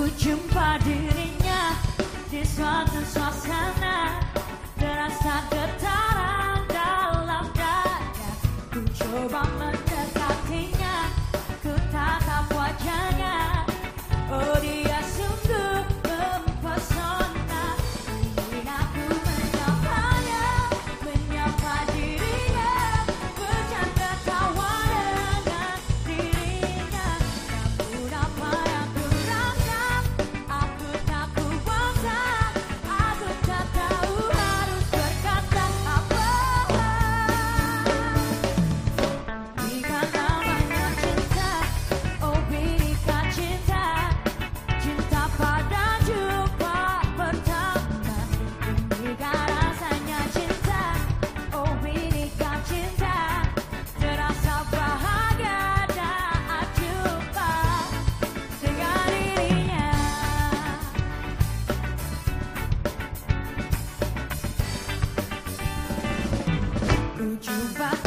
Ku jumpa dirinya di suatu suasana. Terasa getaran dalam dada. Ku coba mendekatinya útil para